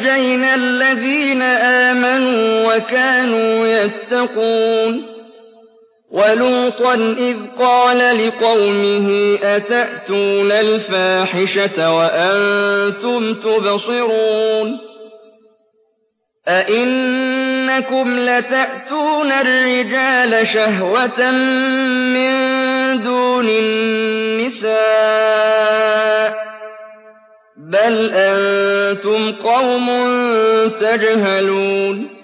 وَأَنجَيْنَا الَّذِينَ آمَنُوا وَكَانُوا يَتَّقُونَ وَلُوطًا إِذْ قَالَ لِقَوْمِهِ أَتَأْتُونَ الْفَاحِشَةَ وَأَنتُمْ تُبْصِرُونَ أَئِنَّكُمْ لَتَأْتُونَ الرِّجَالَ شَهْوَةً مِّن دُونِ النِّسَاءِ بَلْ أَنتُمْ قَوْمٌ تَجْهَلُونَ